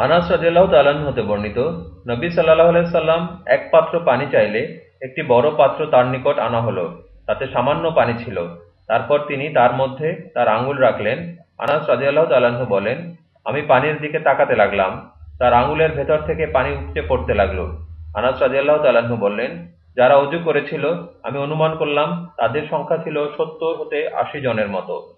আনাস রাজিয়াল্লাহ তাল্লাহ্ন হতে বর্ণিত, নবী সাল্লাহ সাল্লাম এক পাত্র পানি চাইলে একটি বড় পাত্র তার নিকট আনা হলো। তাতে সামান্য পানি ছিল। তারপর তিনি তার মধ্যে তার আঙুল রাখলেন। আনাস রাজিয়াল্লাহ তাল্লাহ্ন বলেন, আমি পানির দিকে তাকাতে লাগলাম। তার আঙুলের ভেতর থেকে পানি উপচে পড়তে লাগল। আনাস রাজিয়াল্লাহ তাল্লাহ্ন বললেন, যারা অজু করেছিল, আমি অনুমান করলাম, তাদের সংখ্যা ছিল সত্তর হতে আশি জনের মতো।